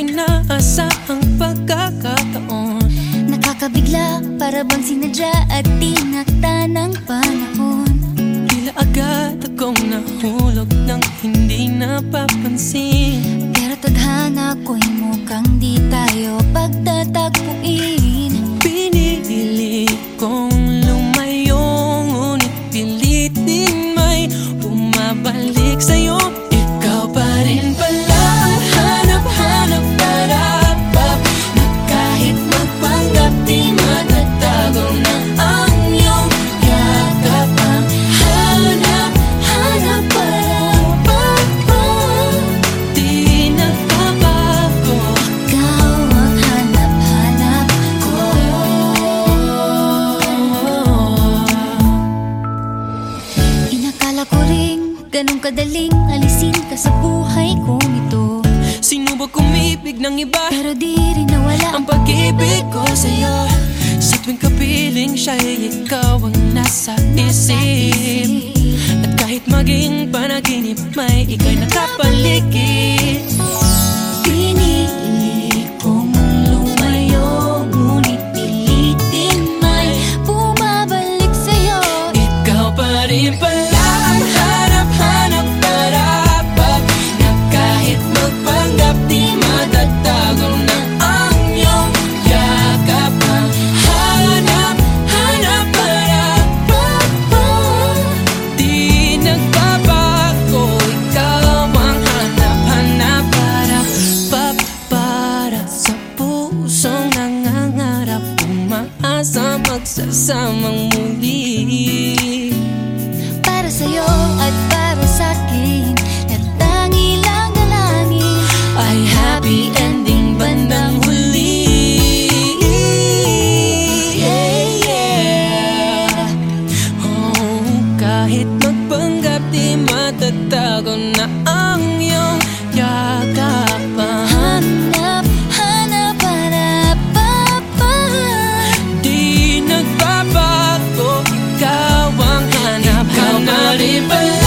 inaasahang pagkakataon. Nakakabigla para bang sinadya at tinakta ng panahon. Tila agad akong nahulog ng hindi napapansin. Pero tadhana ko'y mukhang di tayo pagtatagpuin. Ganun kadaling alisin ka sa buhay kong ito. Sinubok umibig ng iba? Pero di rin nawala Ang pag-ibig ko sa'yo. Sa tuwing kapiling siya'y ikaw ang nasa isip. At kahit maging panaginip May ika'y nakapaligid sasamang muli. Para sa'yo at para sa'kin At tangi lang dalangin Ay happy ending bandang huli. Yeah, yeah. Oh, kahit magpanggap di matatago na ang iyong yakap. even